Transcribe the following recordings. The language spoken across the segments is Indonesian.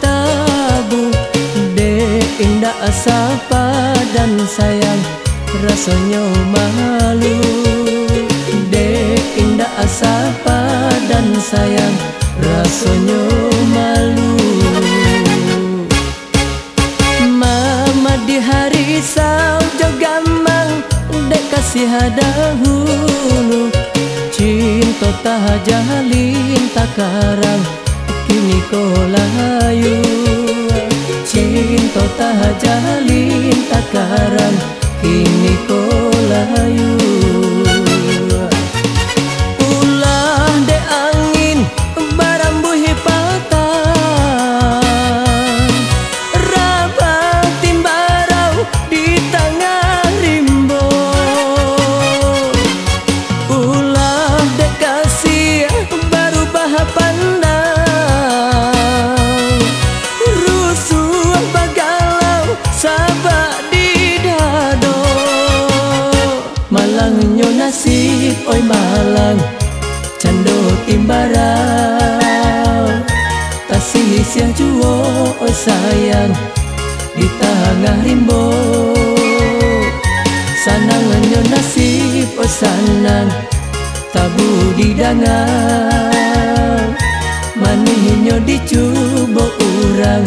tabu Dek indah asapa dan sayang Rasanya malu. Dek indah asapa dan sayang Rasanya malu. Mama di hari saujo gamang Dek kasih dahulu Cinta tak jalin tak oi malang cando timbarau. Tasih sia juo oi sayang di tengah rimbo. Sanang nyo nasib oi sanang tabu di dangang manihnyo dicubo urang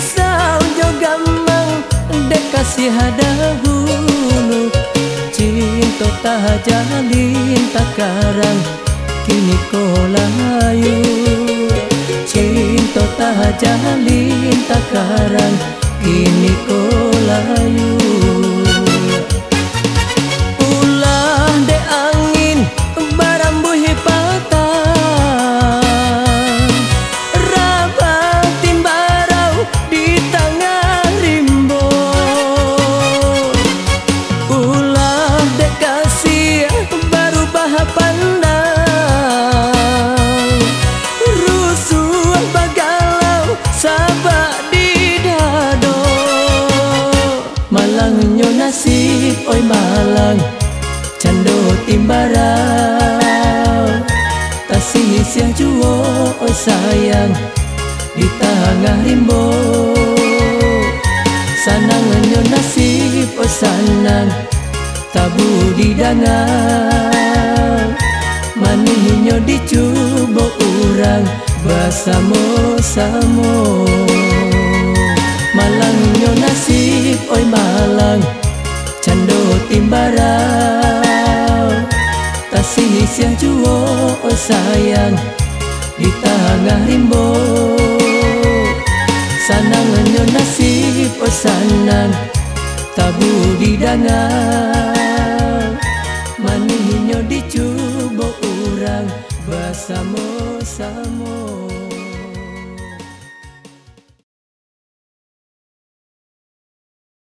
basamo-samo kasih dahulu Cinta tak jalin tak karang Kini kau layu. Cinta tak jalin tak karang Kini kau oi malang cando timbarau tasih sia juo oi sayang di tengah rimbo sanang nyo nasib oi sanang tabu di dangang maninyo dicubo urang basamo-samo malang nyo nasib oi malang cando timbarau Tasih siang juo oh sayang Di tengah rimbo. Sanang nyo nasib oh sanang Tabu di Manih nyo dicubo urang Bersama